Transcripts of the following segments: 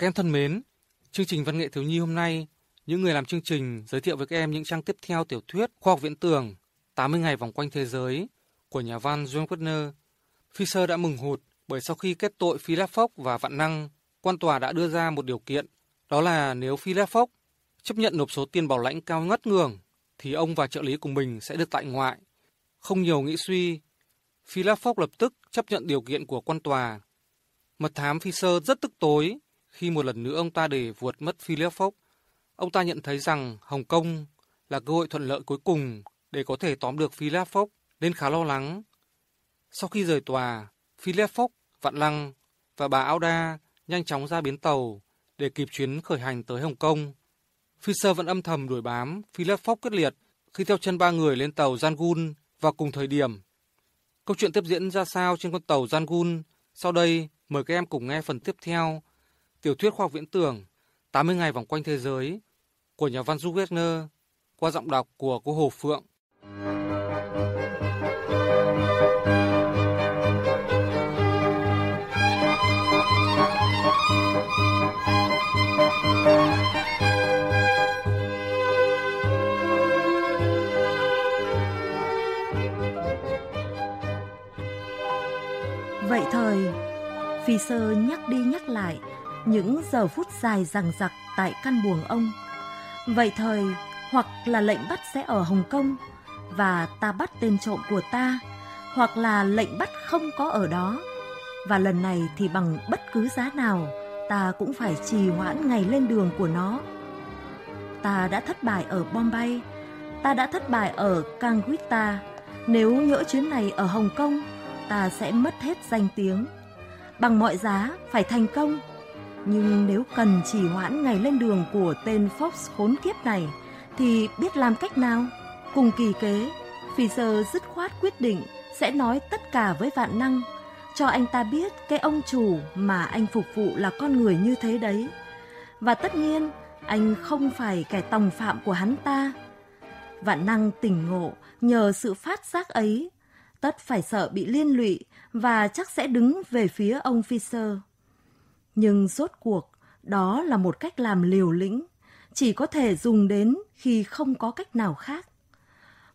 Các em thân mến, chương trình văn nghệ thiếu nhi hôm nay, những người làm chương trình giới thiệu với các em những trang tiếp theo tiểu thuyết Khoa học viễn tưởng 80 ngày vòng quanh thế giới của nhà văn John Wagner. Fisher đã mừng hụt bởi sau khi kết tội Philip Fox và Vạn Năng, quan tòa đã đưa ra một điều kiện, đó là nếu Philip Fox chấp nhận nộp số tiền bảo lãnh cao ngất ngường, thì ông và trợ lý của mình sẽ được tại ngoại. Không nhiều nghĩ suy, Philip Fox lập tức chấp nhận điều kiện của quan tòa. Mật thám Fisher rất tức tối khi một lần nữa ông ta để vượt mất Philip Fox. Ông ta nhận thấy rằng Hồng Kông là cơ hội thuận lợi cuối cùng để có thể tóm được Philip Fox nên khá lo lắng. Sau khi rời tòa, Philip Fox, Vạn Lăng và bà Auda nhanh chóng ra bến tàu để kịp chuyến khởi hành tới Hồng Kông. Fisher vẫn âm thầm đuổi bám Philip Fox quyết liệt khi theo chân ba người lên tàu Jangun vào cùng thời điểm. Câu chuyện tiếp diễn ra sao trên con tàu Jangun? Sau đây, mời các em cùng nghe phần tiếp theo tiểu thuyết khoa học viễn tưởng 80 ngày vòng quanh thế giới của nhà văn Du Wagner qua giọng đọc của cô Hồ Phượng. Vậy thời, Phi Sơ nhắc đi nhắc lại những giờ phút dài rằng giặc tại căn buồng ông. Vậy thời, hoặc là lệnh bắt sẽ ở Hồng Kông và ta bắt tên trộm của ta, hoặc là lệnh bắt không có ở đó. Và lần này thì bằng bất cứ giá nào, ta cũng phải trì hoãn ngày lên đường của nó. Ta đã thất bại ở Bombay, ta đã thất bại ở Kangwita. Nếu nhỡ chuyến này ở Hồng Kông, ta sẽ mất hết danh tiếng. Bằng mọi giá phải thành công nhưng nếu cần chỉ hoãn ngày lên đường của tên Fox khốn kiếp này thì biết làm cách nào? Cùng kỳ kế, Fisher dứt khoát quyết định sẽ nói tất cả với vạn năng, cho anh ta biết cái ông chủ mà anh phục vụ là con người như thế đấy. Và tất nhiên, anh không phải kẻ tòng phạm của hắn ta. Vạn năng tỉnh ngộ nhờ sự phát giác ấy, tất phải sợ bị liên lụy và chắc sẽ đứng về phía ông Fisher. Nhưng rốt cuộc, đó là một cách làm liều lĩnh, chỉ có thể dùng đến khi không có cách nào khác.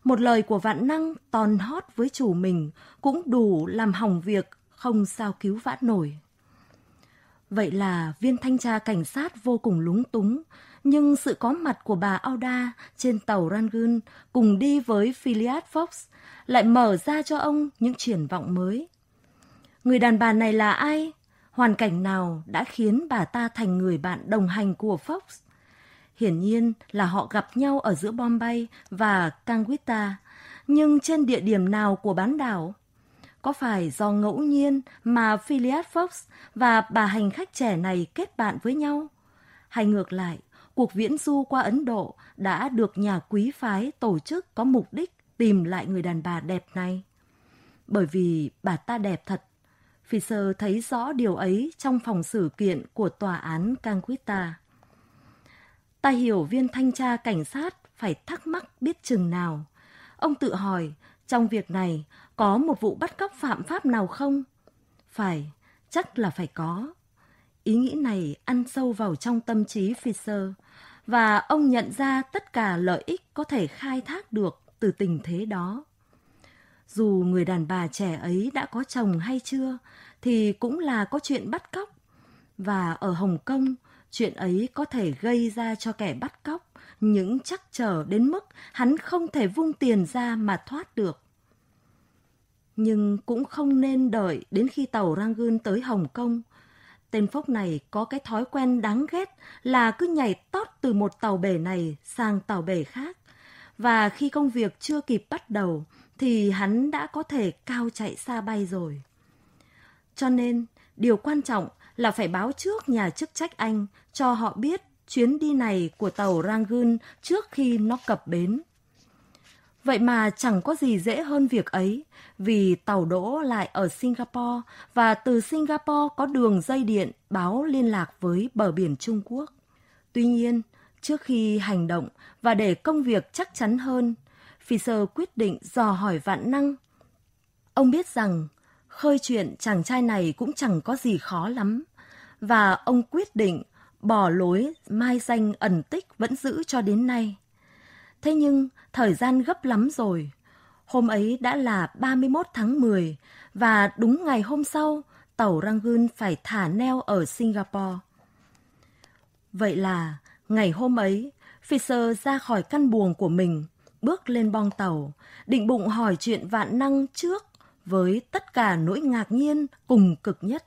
Một lời của vạn năng tòn hót với chủ mình cũng đủ làm hỏng việc không sao cứu vãn nổi. Vậy là viên thanh tra cảnh sát vô cùng lúng túng, nhưng sự có mặt của bà Auda trên tàu Rangoon cùng đi với Philiad Fox lại mở ra cho ông những triển vọng mới. Người đàn bà này là ai? Hoàn cảnh nào đã khiến bà ta thành người bạn đồng hành của Fox? Hiển nhiên là họ gặp nhau ở giữa Bombay và Kangwita, nhưng trên địa điểm nào của bán đảo? Có phải do ngẫu nhiên mà Phileas Fox và bà hành khách trẻ này kết bạn với nhau? Hay ngược lại, cuộc viễn du qua Ấn Độ đã được nhà quý phái tổ chức có mục đích tìm lại người đàn bà đẹp này? Bởi vì bà ta đẹp thật Fisher thấy rõ điều ấy trong phòng xử kiện của tòa án Canquita. Ta hiểu viên thanh tra cảnh sát phải thắc mắc biết chừng nào. Ông tự hỏi, trong việc này có một vụ bắt cóc phạm pháp nào không? Phải, chắc là phải có. Ý nghĩ này ăn sâu vào trong tâm trí Fisher và ông nhận ra tất cả lợi ích có thể khai thác được từ tình thế đó. Dù người đàn bà trẻ ấy đã có chồng hay chưa, thì cũng là có chuyện bắt cóc. Và ở Hồng Kông, chuyện ấy có thể gây ra cho kẻ bắt cóc những chắc trở đến mức hắn không thể vung tiền ra mà thoát được. Nhưng cũng không nên đợi đến khi tàu Rangoon tới Hồng Kông. Tên phốc này có cái thói quen đáng ghét là cứ nhảy tót từ một tàu bể này sang tàu bể khác. Và khi công việc chưa kịp bắt đầu thì hắn đã có thể cao chạy xa bay rồi. Cho nên, điều quan trọng là phải báo trước nhà chức trách Anh cho họ biết chuyến đi này của tàu Rangoon trước khi nó cập bến. Vậy mà chẳng có gì dễ hơn việc ấy, vì tàu đỗ lại ở Singapore và từ Singapore có đường dây điện báo liên lạc với bờ biển Trung Quốc. Tuy nhiên, trước khi hành động và để công việc chắc chắn hơn, Fisher quyết định dò hỏi vạn năng. Ông biết rằng khơi chuyện chàng trai này cũng chẳng có gì khó lắm. Và ông quyết định bỏ lối mai danh ẩn tích vẫn giữ cho đến nay. Thế nhưng, thời gian gấp lắm rồi. Hôm ấy đã là 31 tháng 10 và đúng ngày hôm sau, tàu Rangoon phải thả neo ở Singapore. Vậy là, ngày hôm ấy, Fisher ra khỏi căn buồng của mình, bước lên bong tàu, định bụng hỏi chuyện vạn năng trước với tất cả nỗi ngạc nhiên cùng cực nhất.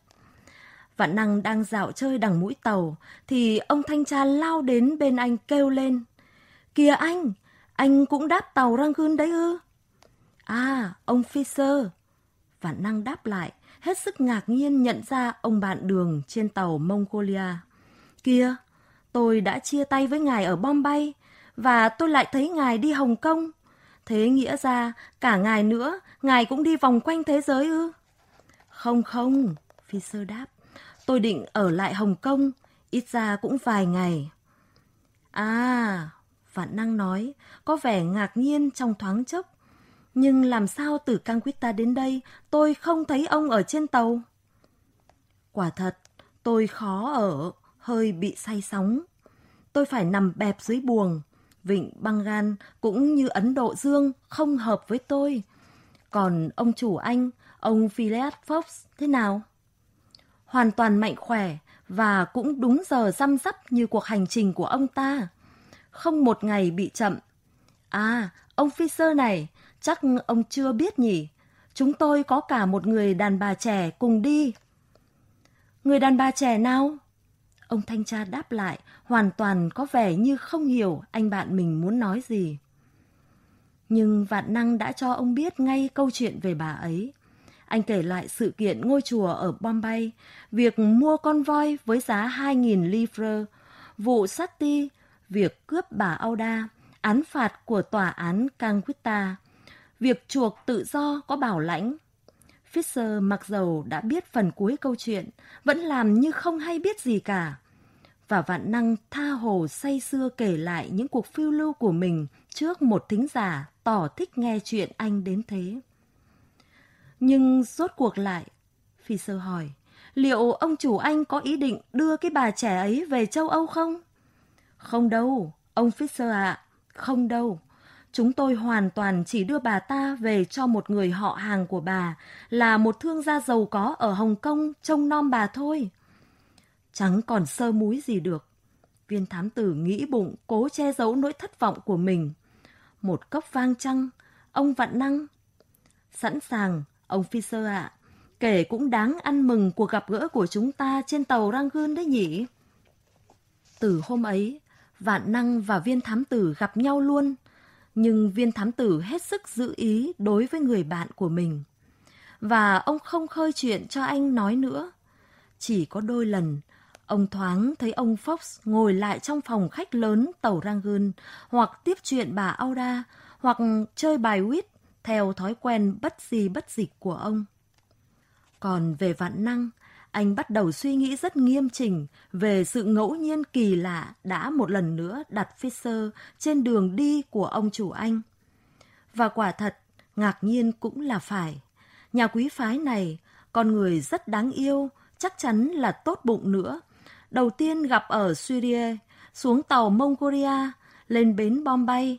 Vạn năng đang dạo chơi đằng mũi tàu, thì ông thanh tra lao đến bên anh kêu lên. Kìa anh, anh cũng đáp tàu Rangoon đấy ư? À, ông Fisher. Vạn năng đáp lại, hết sức ngạc nhiên nhận ra ông bạn đường trên tàu Mongolia. Kìa, tôi đã chia tay với ngài ở Bombay, và tôi lại thấy ngài đi Hồng Kông. Thế nghĩa ra, cả ngài nữa, ngài cũng đi vòng quanh thế giới ư? Không không, Fisher đáp. Tôi định ở lại Hồng Kông, ít ra cũng vài ngày. À, Vạn Năng nói, có vẻ ngạc nhiên trong thoáng chốc. Nhưng làm sao từ Canquita đến đây, tôi không thấy ông ở trên tàu? Quả thật, tôi khó ở, hơi bị say sóng. Tôi phải nằm bẹp dưới buồng. Vịnh Bengal cũng như Ấn Độ Dương không hợp với tôi. Còn ông chủ anh, ông Phileas Fox thế nào? Hoàn toàn mạnh khỏe và cũng đúng giờ răm rắp như cuộc hành trình của ông ta. Không một ngày bị chậm. À, ông Fisher này, chắc ông chưa biết nhỉ? Chúng tôi có cả một người đàn bà trẻ cùng đi. Người đàn bà trẻ nào? Ông thanh tra đáp lại, hoàn toàn có vẻ như không hiểu anh bạn mình muốn nói gì. Nhưng Vạn Năng đã cho ông biết ngay câu chuyện về bà ấy. Anh kể lại sự kiện ngôi chùa ở Bombay, việc mua con voi với giá 2.000 livre, vụ sát ti, việc cướp bà Auda, án phạt của tòa án Kangwita, việc chuộc tự do có bảo lãnh. Fisher mặc dầu đã biết phần cuối câu chuyện, vẫn làm như không hay biết gì cả. Và vạn năng tha hồ say sưa kể lại những cuộc phiêu lưu của mình trước một thính giả tỏ thích nghe chuyện anh đến thế. Nhưng rốt cuộc lại, Fisher hỏi, liệu ông chủ anh có ý định đưa cái bà trẻ ấy về châu Âu không? Không đâu, ông Fisher ạ, à, không đâu. Chúng tôi hoàn toàn chỉ đưa bà ta về cho một người họ hàng của bà, là một thương gia giàu có ở Hồng Kông trông nom bà thôi. Chẳng còn sơ múi gì được. Viên thám tử nghĩ bụng cố che giấu nỗi thất vọng của mình. Một cốc vang trăng, ông vạn năng. Sẵn sàng, ông Fisher ạ. Kể cũng đáng ăn mừng cuộc gặp gỡ của chúng ta trên tàu Rangoon đấy nhỉ? Từ hôm ấy, Vạn Năng và viên thám tử gặp nhau luôn, nhưng viên thám tử hết sức giữ ý đối với người bạn của mình. Và ông không khơi chuyện cho anh nói nữa. Chỉ có đôi lần, ông thoáng thấy ông Fox ngồi lại trong phòng khách lớn tàu Rangoon, hoặc tiếp chuyện bà Auda, hoặc chơi bài quýt theo thói quen bất gì bất dịch của ông. Còn về vạn năng, anh bắt đầu suy nghĩ rất nghiêm chỉnh về sự ngẫu nhiên kỳ lạ đã một lần nữa đặt Fisher trên đường đi của ông chủ anh. Và quả thật, ngạc nhiên cũng là phải. Nhà quý phái này, con người rất đáng yêu, chắc chắn là tốt bụng nữa. Đầu tiên gặp ở Syria, xuống tàu Mongolia, lên bến Bombay,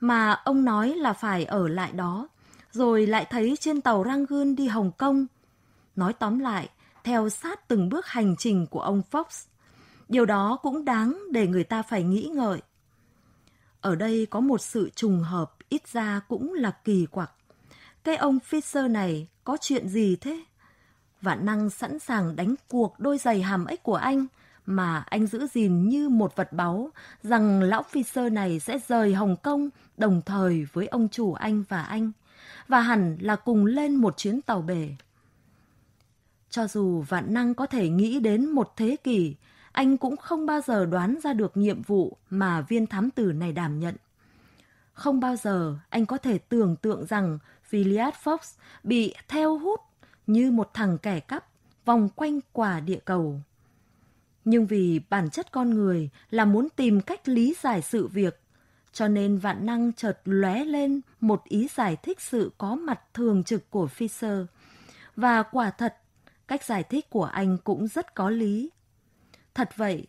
mà ông nói là phải ở lại đó, rồi lại thấy trên tàu Rangoon đi Hồng Kông. Nói tóm lại, theo sát từng bước hành trình của ông Fox. Điều đó cũng đáng để người ta phải nghĩ ngợi. Ở đây có một sự trùng hợp, ít ra cũng là kỳ quặc. Cái ông Fisher này có chuyện gì thế? Vạn năng sẵn sàng đánh cuộc đôi giày hàm ếch của anh, mà anh giữ gìn như một vật báu rằng lão Fisher này sẽ rời Hồng Kông đồng thời với ông chủ anh và anh, và hẳn là cùng lên một chuyến tàu bể. Cho dù vạn năng có thể nghĩ đến một thế kỷ, anh cũng không bao giờ đoán ra được nhiệm vụ mà viên thám tử này đảm nhận. Không bao giờ anh có thể tưởng tượng rằng Phileas Fox bị theo hút như một thằng kẻ cắp vòng quanh quả địa cầu. Nhưng vì bản chất con người là muốn tìm cách lý giải sự việc, cho nên vạn năng chợt lóe lên một ý giải thích sự có mặt thường trực của Fisher. Và quả thật Cách giải thích của anh cũng rất có lý. Thật vậy,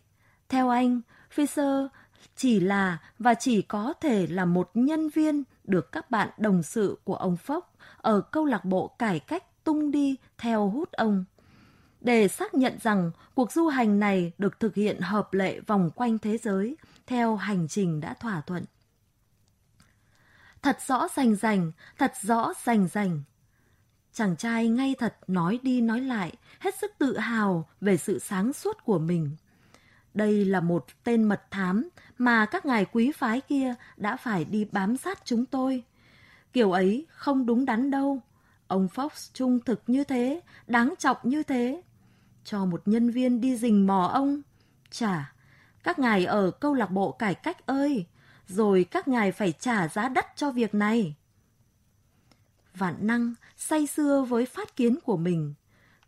Theo anh, Fisher chỉ là và chỉ có thể là một nhân viên được các bạn đồng sự của ông Phốc ở câu lạc bộ cải cách tung đi theo hút ông. Để xác nhận rằng cuộc du hành này được thực hiện hợp lệ vòng quanh thế giới theo hành trình đã thỏa thuận. Thật rõ rành rành, thật rõ rành rành. Chàng trai ngay thật nói đi nói lại, hết sức tự hào về sự sáng suốt của mình. Đây là một tên mật thám mà các ngài quý phái kia đã phải đi bám sát chúng tôi. Kiểu ấy không đúng đắn đâu. Ông Fox trung thực như thế, đáng trọng như thế. Cho một nhân viên đi rình mò ông. Chả, các ngài ở câu lạc bộ cải cách ơi, rồi các ngài phải trả giá đắt cho việc này. Vạn năng say sưa với phát kiến của mình.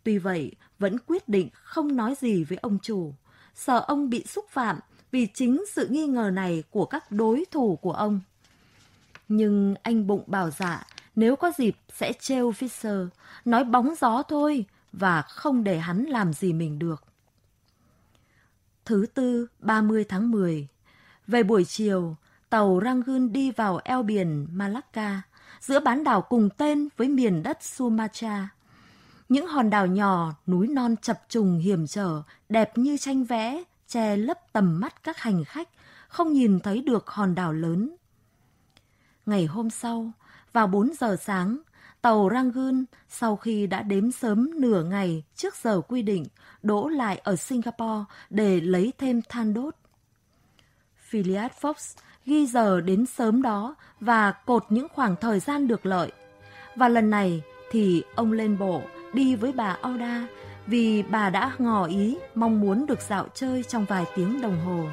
Tuy vậy, vẫn quyết định không nói gì với ông chủ, sợ ông bị xúc phạm vì chính sự nghi ngờ này của các đối thủ của ông. Nhưng anh bụng bảo dạ, nếu có dịp sẽ trêu Fisher, nói bóng gió thôi và không để hắn làm gì mình được. Thứ tư, 30 tháng 10. Về buổi chiều, tàu Rangun đi vào eo biển Malacca, giữa bán đảo cùng tên với miền đất Sumatra. Những hòn đảo nhỏ, núi non chập trùng hiểm trở, đẹp như tranh vẽ, che lấp tầm mắt các hành khách, không nhìn thấy được hòn đảo lớn. Ngày hôm sau, vào 4 giờ sáng, tàu Rangoon sau khi đã đếm sớm nửa ngày trước giờ quy định đỗ lại ở Singapore để lấy thêm than đốt. Phileas Fox ghi giờ đến sớm đó và cột những khoảng thời gian được lợi. Và lần này thì ông lên bộ đi với bà Oda vì bà đã ngỏ ý mong muốn được dạo chơi trong vài tiếng đồng hồ.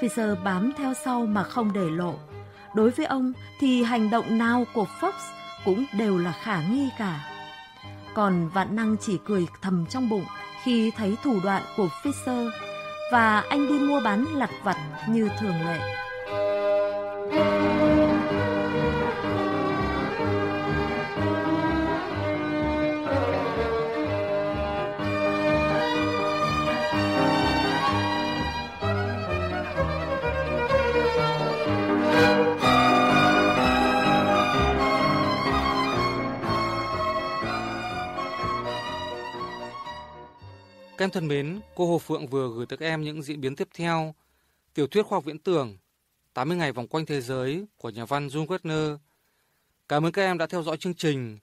Fisher bám theo sau mà không để lộ. Đối với ông thì hành động nào của Fox cũng đều là khả nghi cả. Còn Vạn Năng chỉ cười thầm trong bụng khi thấy thủ đoạn của Fisher và anh đi mua bán lặt vặt như thường lệ. Các em thân mến, cô Hồ Phượng vừa gửi tới các em những diễn biến tiếp theo. Tiểu thuyết khoa học viễn tưởng 80 ngày vòng quanh thế giới của nhà văn John Wagner. Cảm ơn các em đã theo dõi chương trình.